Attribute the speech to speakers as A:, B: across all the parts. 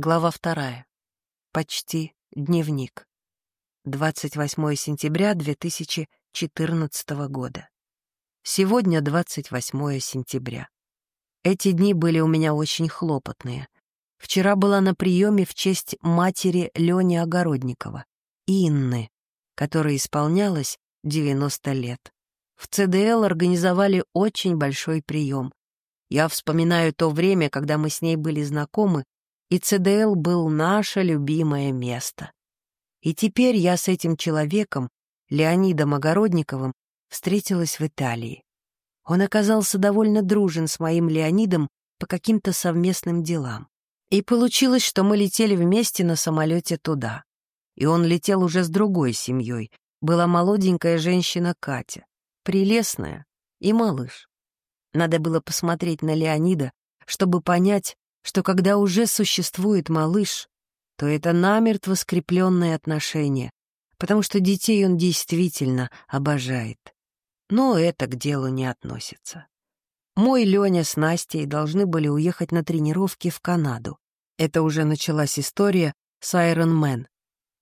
A: Глава вторая. Почти дневник. 28 сентября 2014 года. Сегодня 28 сентября. Эти дни были у меня очень хлопотные. Вчера была на приеме в честь матери Лени Огородникова, Инны, которой исполнялось 90 лет. В ЦДЛ организовали очень большой прием. Я вспоминаю то время, когда мы с ней были знакомы, и ЦДЛ был наше любимое место. И теперь я с этим человеком, Леонидом Огородниковым, встретилась в Италии. Он оказался довольно дружен с моим Леонидом по каким-то совместным делам. И получилось, что мы летели вместе на самолете туда. И он летел уже с другой семьей. Была молоденькая женщина Катя, прелестная и малыш. Надо было посмотреть на Леонида, чтобы понять, что когда уже существует малыш, то это намертво скрепленные отношения, потому что детей он действительно обожает. Но это к делу не относится. Мой Леня с Настей должны были уехать на тренировки в Канаду. Это уже началась история с Iron Man.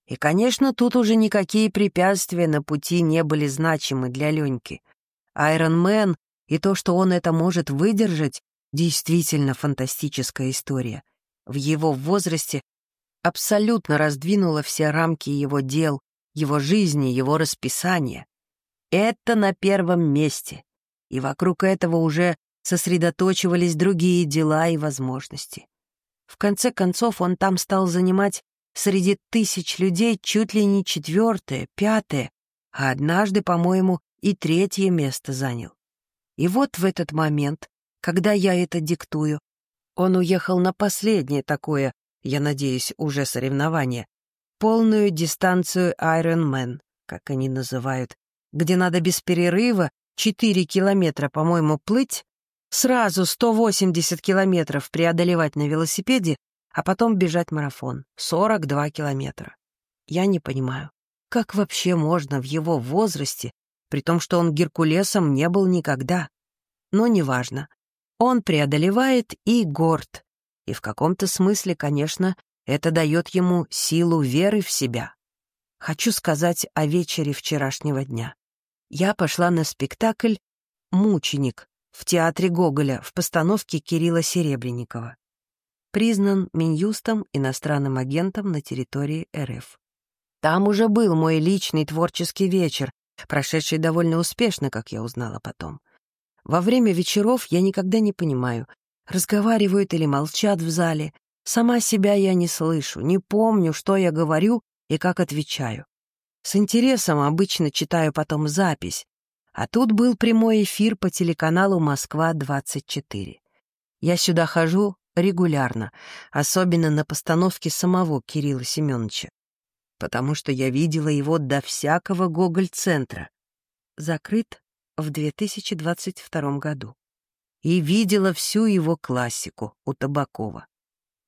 A: И, конечно, тут уже никакие препятствия на пути не были значимы для Леньки. Iron Man и то, что он это может выдержать, Действительно фантастическая история. В его возрасте абсолютно раздвинула все рамки его дел, его жизни, его расписания. Это на первом месте. И вокруг этого уже сосредоточивались другие дела и возможности. В конце концов, он там стал занимать среди тысяч людей чуть ли не четвертое, пятое, а однажды, по-моему, и третье место занял. И вот в этот момент когда я это диктую. Он уехал на последнее такое, я надеюсь, уже соревнование, полную дистанцию Ironman, как они называют, где надо без перерыва 4 километра, по-моему, плыть, сразу 180 километров преодолевать на велосипеде, а потом бежать марафон, 42 километра. Я не понимаю, как вообще можно в его возрасте, при том, что он Геркулесом не был никогда. Но неважно. Он преодолевает и горд. И в каком-то смысле, конечно, это дает ему силу веры в себя. Хочу сказать о вечере вчерашнего дня. Я пошла на спектакль «Мученик» в театре Гоголя в постановке Кирилла Серебренникова. Признан Минюстом иностранным агентом на территории РФ. Там уже был мой личный творческий вечер, прошедший довольно успешно, как я узнала потом. Во время вечеров я никогда не понимаю, разговаривают или молчат в зале. Сама себя я не слышу, не помню, что я говорю и как отвечаю. С интересом обычно читаю потом запись, а тут был прямой эфир по телеканалу «Москва-24». Я сюда хожу регулярно, особенно на постановке самого Кирилла Семеновича, потому что я видела его до всякого Гоголь-центра. Закрыт в 2022 году и видела всю его классику у Табакова.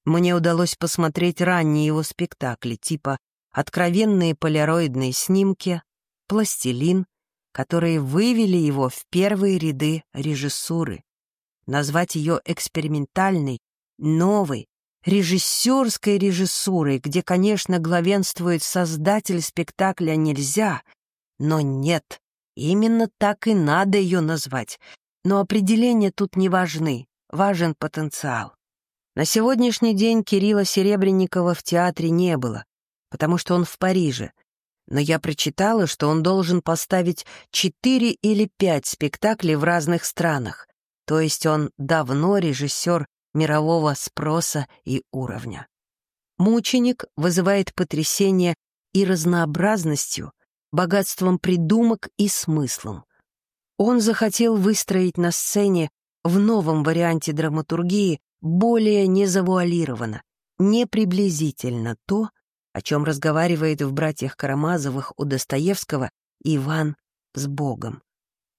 A: Мне удалось посмотреть ранние его спектакли, типа «Откровенные полироидные снимки», «Пластилин», которые вывели его в первые ряды режиссуры. Назвать ее экспериментальной, новой, режиссерской режиссурой, где, конечно, главенствует создатель спектакля, нельзя, но нет, Именно так и надо ее назвать. Но определения тут не важны, важен потенциал. На сегодняшний день Кирилла Серебренникова в театре не было, потому что он в Париже. Но я прочитала, что он должен поставить четыре или пять спектаклей в разных странах. То есть он давно режиссер мирового спроса и уровня. «Мученик» вызывает потрясение и разнообразностью, богатством придумок и смыслом. Он захотел выстроить на сцене в новом варианте драматургии более незавуалированно, неприблизительно то, о чем разговаривает в «Братьях Карамазовых» у Достоевского Иван с Богом.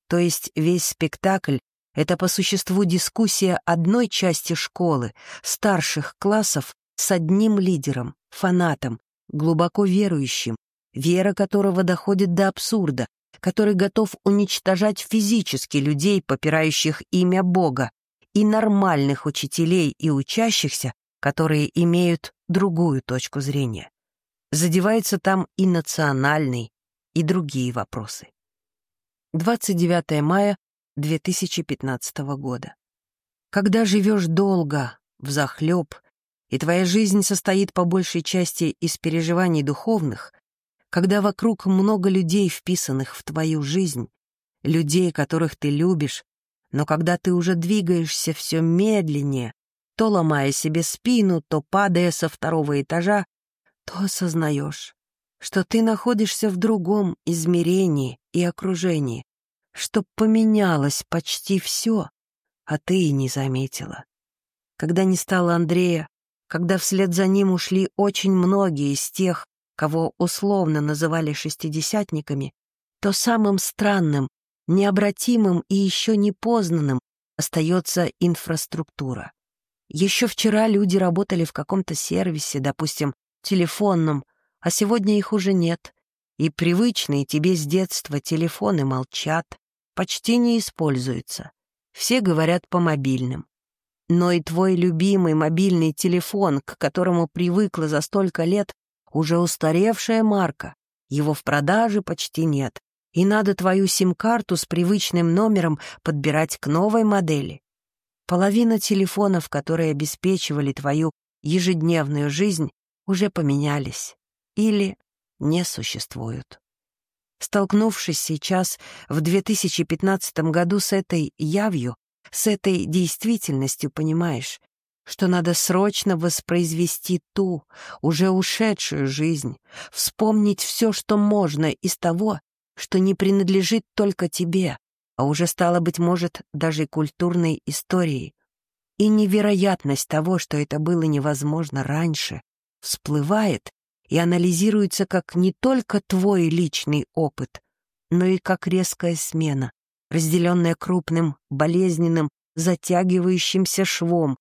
A: То есть весь спектакль — это по существу дискуссия одной части школы, старших классов с одним лидером, фанатом, глубоко верующим, вера которого доходит до абсурда, который готов уничтожать физически людей, попирающих имя Бога, и нормальных учителей и учащихся, которые имеют другую точку зрения. Задеваются там и национальный, и другие вопросы. 29 мая 2015 года. Когда живешь долго, взахлеб, и твоя жизнь состоит по большей части из переживаний духовных, когда вокруг много людей, вписанных в твою жизнь, людей, которых ты любишь, но когда ты уже двигаешься все медленнее, то ломая себе спину, то падая со второго этажа, то осознаешь, что ты находишься в другом измерении и окружении, что поменялось почти все, а ты и не заметила. Когда не стало Андрея, когда вслед за ним ушли очень многие из тех, кого условно называли шестидесятниками, то самым странным, необратимым и еще непознанным остается инфраструктура. Еще вчера люди работали в каком-то сервисе, допустим, телефонном, а сегодня их уже нет, и привычные тебе с детства телефоны молчат, почти не используются. Все говорят по мобильным. Но и твой любимый мобильный телефон, к которому привыкла за столько лет, уже устаревшая марка. Его в продаже почти нет, и надо твою сим-карту с привычным номером подбирать к новой модели. Половина телефонов, которые обеспечивали твою ежедневную жизнь, уже поменялись или не существуют. Столкнувшись сейчас в 2015 году с этой явью, с этой действительностью понимаешь, что надо срочно воспроизвести ту, уже ушедшую жизнь, вспомнить все, что можно из того, что не принадлежит только тебе, а уже стало, быть может, даже культурной историей. И невероятность того, что это было невозможно раньше, всплывает и анализируется как не только твой личный опыт, но и как резкая смена, разделенная крупным, болезненным, затягивающимся швом,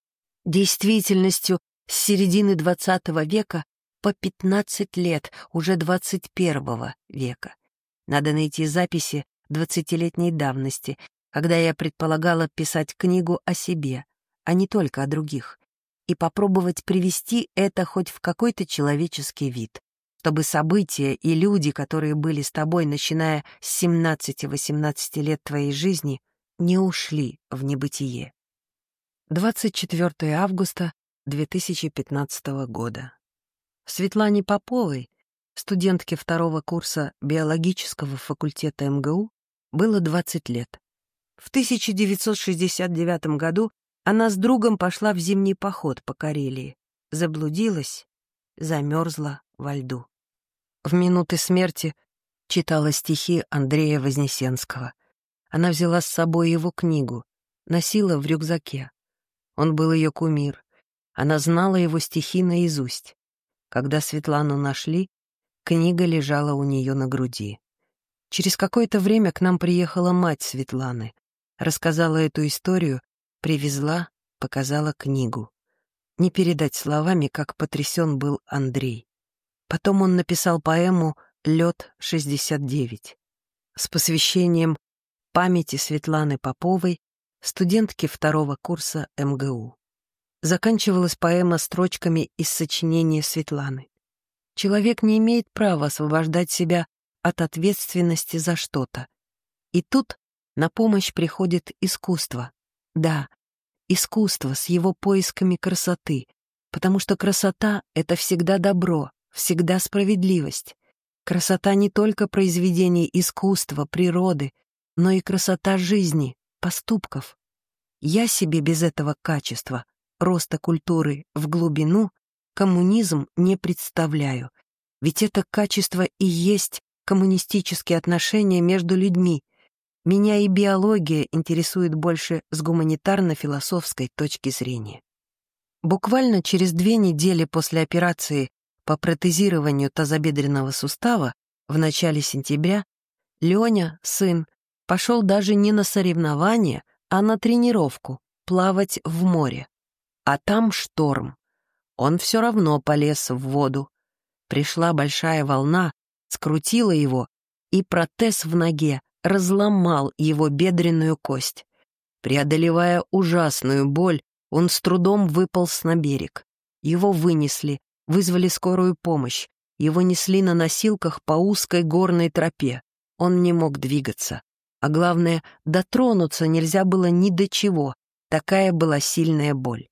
A: действительностью с середины XX века по 15 лет уже 21 века. Надо найти записи двадцатилетней давности, когда я предполагала писать книгу о себе, а не только о других, и попробовать привести это хоть в какой-то человеческий вид чтобы события и люди, которые были с тобой, начиная с 17-18 лет твоей жизни, не ушли в небытие. 24 августа 2015 года. Светлане Поповой, студентке второго курса биологического факультета МГУ, было 20 лет. В 1969 году она с другом пошла в зимний поход по Карелии, заблудилась, замерзла во льду. В минуты смерти читала стихи Андрея Вознесенского. Она взяла с собой его книгу, носила в рюкзаке. Он был ее кумир. Она знала его стихи наизусть. Когда Светлану нашли, книга лежала у нее на груди. Через какое-то время к нам приехала мать Светланы, рассказала эту историю, привезла, показала книгу. Не передать словами, как потрясен был Андрей. Потом он написал поэму «Лед-69» с посвящением памяти Светланы Поповой, студентки второго курса МГУ. Заканчивалась поэма строчками из сочинения Светланы. Человек не имеет права освобождать себя от ответственности за что-то. И тут на помощь приходит искусство. Да, искусство с его поисками красоты, потому что красота — это всегда добро, всегда справедливость. Красота не только произведений искусства, природы, но и красота жизни, поступков. Я себе без этого качества, роста культуры в глубину, коммунизм не представляю. Ведь это качество и есть коммунистические отношения между людьми. Меня и биология интересует больше с гуманитарно-философской точки зрения. Буквально через две недели после операции по протезированию тазобедренного сустава в начале сентября Леня, сын, пошел даже не на соревнования, а на тренировку, плавать в море. А там шторм. Он все равно полез в воду. Пришла большая волна, скрутила его, и протез в ноге разломал его бедренную кость. Преодолевая ужасную боль, он с трудом выполз на берег. Его вынесли, вызвали скорую помощь. Его несли на носилках по узкой горной тропе. Он не мог двигаться. А главное, дотронуться нельзя было ни до чего. Такая была сильная боль.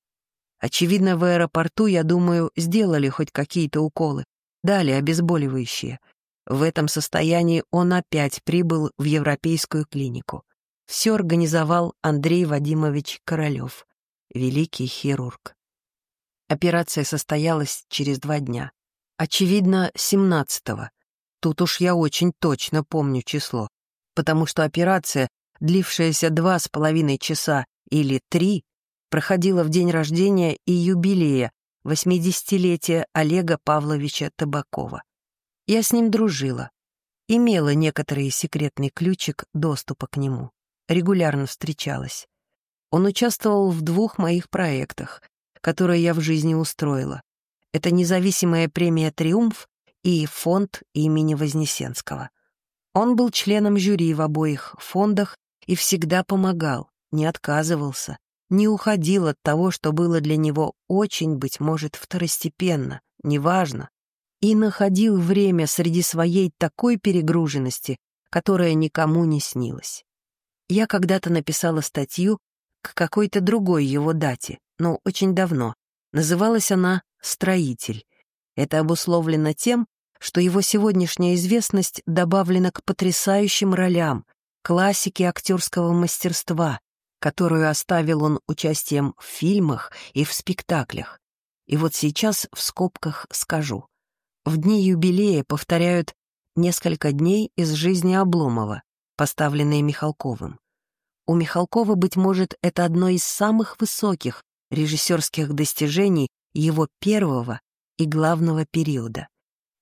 A: Очевидно, в аэропорту, я думаю, сделали хоть какие-то уколы. Дали обезболивающие. В этом состоянии он опять прибыл в европейскую клинику. Все организовал Андрей Вадимович Королев, великий хирург. Операция состоялась через два дня. Очевидно, 17-го. Тут уж я очень точно помню число, потому что операция, длившаяся два с половиной часа или три, проходила в день рождения и юбилея 80-летия Олега Павловича Табакова. Я с ним дружила, имела некоторый секретный ключик доступа к нему, регулярно встречалась. Он участвовал в двух моих проектах, которые я в жизни устроила. Это независимая премия «Триумф» и фонд имени Вознесенского. Он был членом жюри в обоих фондах и всегда помогал, не отказывался, не уходил от того, что было для него очень, быть может, второстепенно, неважно, и находил время среди своей такой перегруженности, которая никому не снилась. Я когда-то написала статью к какой-то другой его дате, но очень давно. Называлась она «Строитель». Это обусловлено тем, что его сегодняшняя известность добавлена к потрясающим ролям, классике актерского мастерства, которую оставил он участием в фильмах и в спектаклях. И вот сейчас в скобках скажу. В дни юбилея повторяют несколько дней из жизни Обломова, поставленные Михалковым. У Михалкова, быть может, это одно из самых высоких режиссерских достижений его первого и главного периода.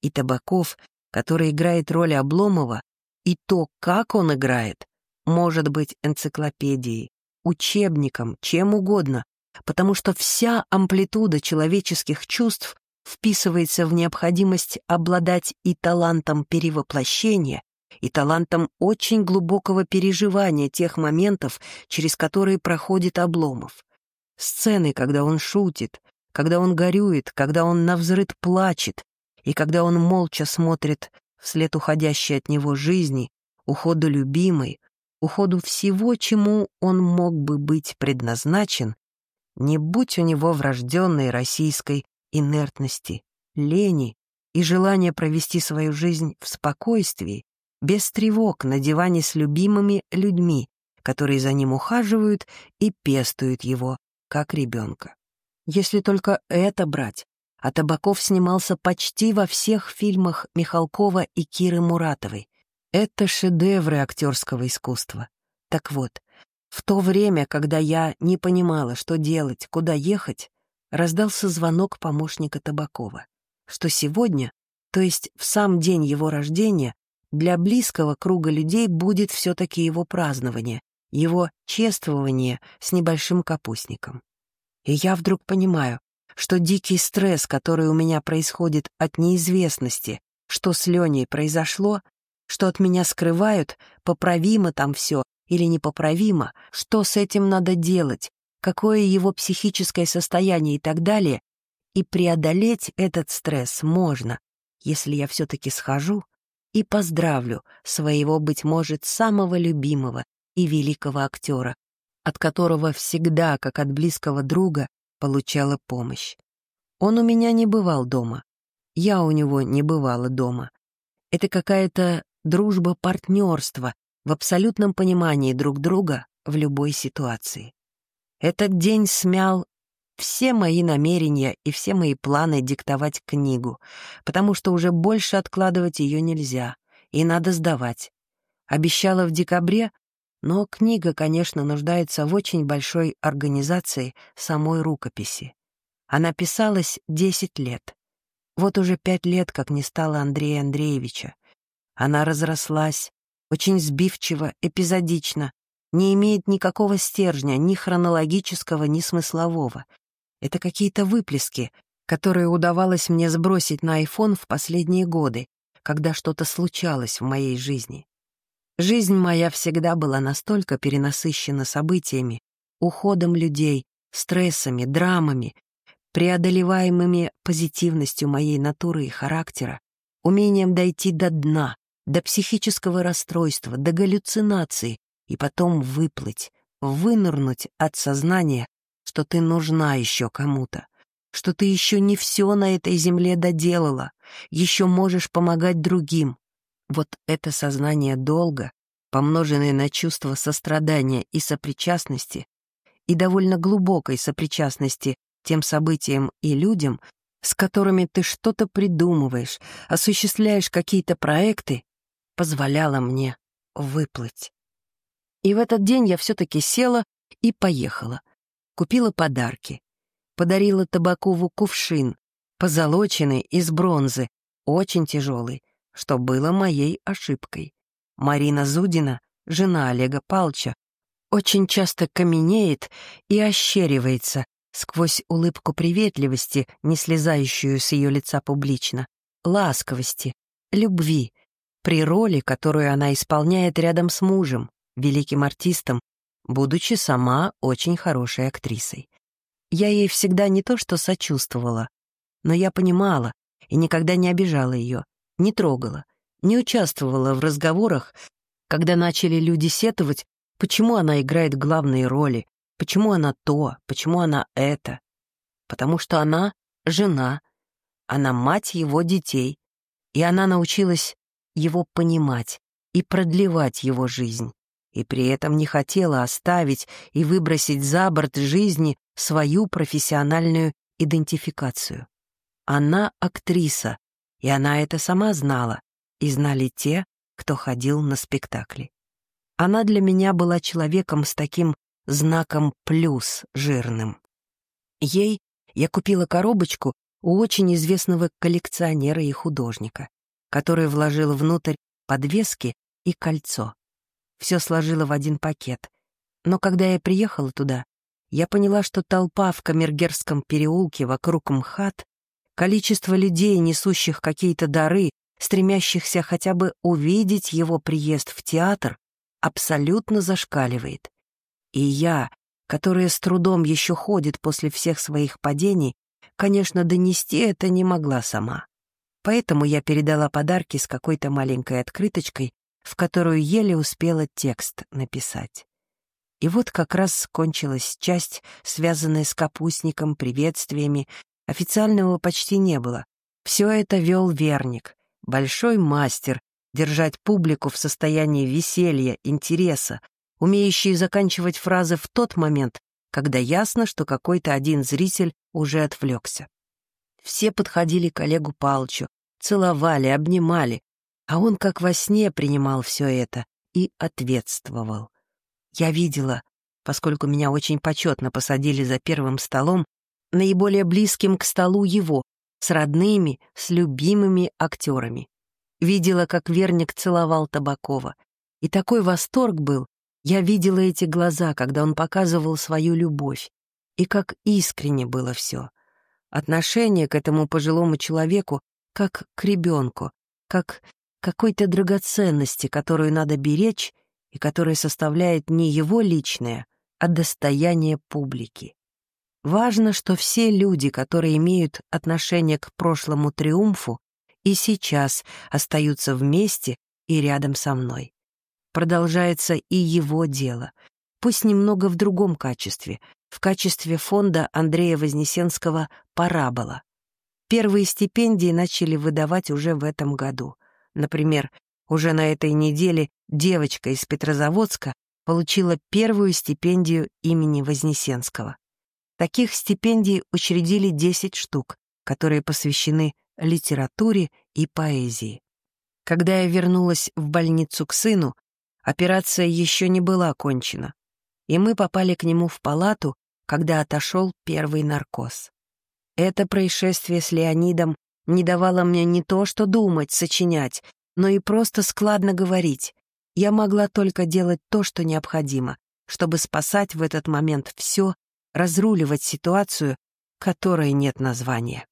A: И Табаков, который играет роль Обломова, и то, как он играет, может быть энциклопедией, учебником, чем угодно, потому что вся амплитуда человеческих чувств вписывается в необходимость обладать и талантом перевоплощения, и талантом очень глубокого переживания тех моментов, через которые проходит Обломов. Сцены, когда он шутит, когда он горюет, когда он навзрыд плачет, и когда он молча смотрит вслед уходящей от него жизни, уходу любимой, уходу всего, чему он мог бы быть предназначен, не будь у него врожденной российской инертности, лени и желания провести свою жизнь в спокойствии, без тревог на диване с любимыми людьми, которые за ним ухаживают и пестуют его, как ребенка. Если только это брать, а Табаков снимался почти во всех фильмах Михалкова и Киры Муратовой. Это шедевры актерского искусства. Так вот, в то время, когда я не понимала, что делать, куда ехать, раздался звонок помощника Табакова, что сегодня, то есть в сам день его рождения, для близкого круга людей будет все-таки его празднование, его чествование с небольшим капустником. И я вдруг понимаю, что дикий стресс, который у меня происходит от неизвестности, что с Леней произошло, что от меня скрывают, поправимо там все или непоправимо, что с этим надо делать, какое его психическое состояние и так далее, и преодолеть этот стресс можно, если я все-таки схожу и поздравлю своего, быть может, самого любимого и великого актера, от которого всегда, как от близкого друга, получала помощь. Он у меня не бывал дома. Я у него не бывала дома. Это какая-то дружба-партнерство в абсолютном понимании друг друга в любой ситуации. Этот день смял все мои намерения и все мои планы диктовать книгу, потому что уже больше откладывать ее нельзя, и надо сдавать. Обещала в декабре, но книга, конечно, нуждается в очень большой организации самой рукописи. Она писалась десять лет. Вот уже пять лет, как не стало Андрея Андреевича. Она разрослась, очень сбивчиво, эпизодично, не имеет никакого стержня, ни хронологического, ни смыслового. Это какие-то выплески, которые удавалось мне сбросить на iPhone в последние годы, когда что-то случалось в моей жизни. Жизнь моя всегда была настолько перенасыщена событиями, уходом людей, стрессами, драмами, преодолеваемыми позитивностью моей натуры и характера, умением дойти до дна, до психического расстройства, до галлюцинации и потом выплыть, вынырнуть от сознания, что ты нужна еще кому-то, что ты еще не все на этой земле доделала, еще можешь помогать другим. Вот это сознание долга, помноженное на чувство сострадания и сопричастности, и довольно глубокой сопричастности тем событиям и людям, с которыми ты что-то придумываешь, осуществляешь какие-то проекты, позволяло мне выплыть. И в этот день я все-таки села и поехала. Купила подарки. Подарила Табакову кувшин, позолоченный из бронзы, очень тяжелый, что было моей ошибкой. Марина Зудина, жена Олега Палча, очень часто каменеет и ощеривается сквозь улыбку приветливости, не слезающую с ее лица публично, ласковости, любви, при роли, которую она исполняет рядом с мужем, великим артистом, будучи сама очень хорошей актрисой. Я ей всегда не то что сочувствовала, но я понимала и никогда не обижала ее, не трогала, не участвовала в разговорах, когда начали люди сетовать, почему она играет главные роли, почему она то, почему она это. Потому что она жена, она мать его детей, и она научилась его понимать и продлевать его жизнь и при этом не хотела оставить и выбросить за борт жизни свою профессиональную идентификацию. Она актриса, и она это сама знала, и знали те, кто ходил на спектакли. Она для меня была человеком с таким знаком «плюс» жирным. Ей я купила коробочку у очень известного коллекционера и художника, который вложил внутрь подвески и кольцо все сложила в один пакет. Но когда я приехала туда, я поняла, что толпа в Камергерском переулке вокруг МХАТ, количество людей, несущих какие-то дары, стремящихся хотя бы увидеть его приезд в театр, абсолютно зашкаливает. И я, которая с трудом еще ходит после всех своих падений, конечно, донести это не могла сама. Поэтому я передала подарки с какой-то маленькой открыточкой, в которую еле успела текст написать. И вот как раз кончилась часть, связанная с капустником, приветствиями. Официального почти не было. Все это вел Верник, большой мастер, держать публику в состоянии веселья, интереса, умеющий заканчивать фразы в тот момент, когда ясно, что какой-то один зритель уже отвлекся. Все подходили к Олегу Палчу, целовали, обнимали, а он как во сне принимал все это и ответствовал. Я видела, поскольку меня очень почетно посадили за первым столом, наиболее близким к столу его, с родными, с любимыми актерами. Видела, как Верник целовал Табакова. И такой восторг был. Я видела эти глаза, когда он показывал свою любовь. И как искренне было все. Отношение к этому пожилому человеку как к ребенку, как какой-то драгоценности, которую надо беречь и которая составляет не его личное, а достояние публики. Важно, что все люди, которые имеют отношение к прошлому триумфу, и сейчас остаются вместе и рядом со мной. Продолжается и его дело, пусть немного в другом качестве, в качестве фонда Андрея Вознесенского «Парабола». Первые стипендии начали выдавать уже в этом году — Например, уже на этой неделе девочка из Петрозаводска получила первую стипендию имени Вознесенского. Таких стипендий учредили 10 штук, которые посвящены литературе и поэзии. Когда я вернулась в больницу к сыну, операция еще не была окончена, и мы попали к нему в палату, когда отошел первый наркоз. Это происшествие с Леонидом не давала мне не то что думать, сочинять, но и просто складно говорить. Я могла только делать то, что необходимо, чтобы спасать в этот момент все, разруливать ситуацию, которой нет названия.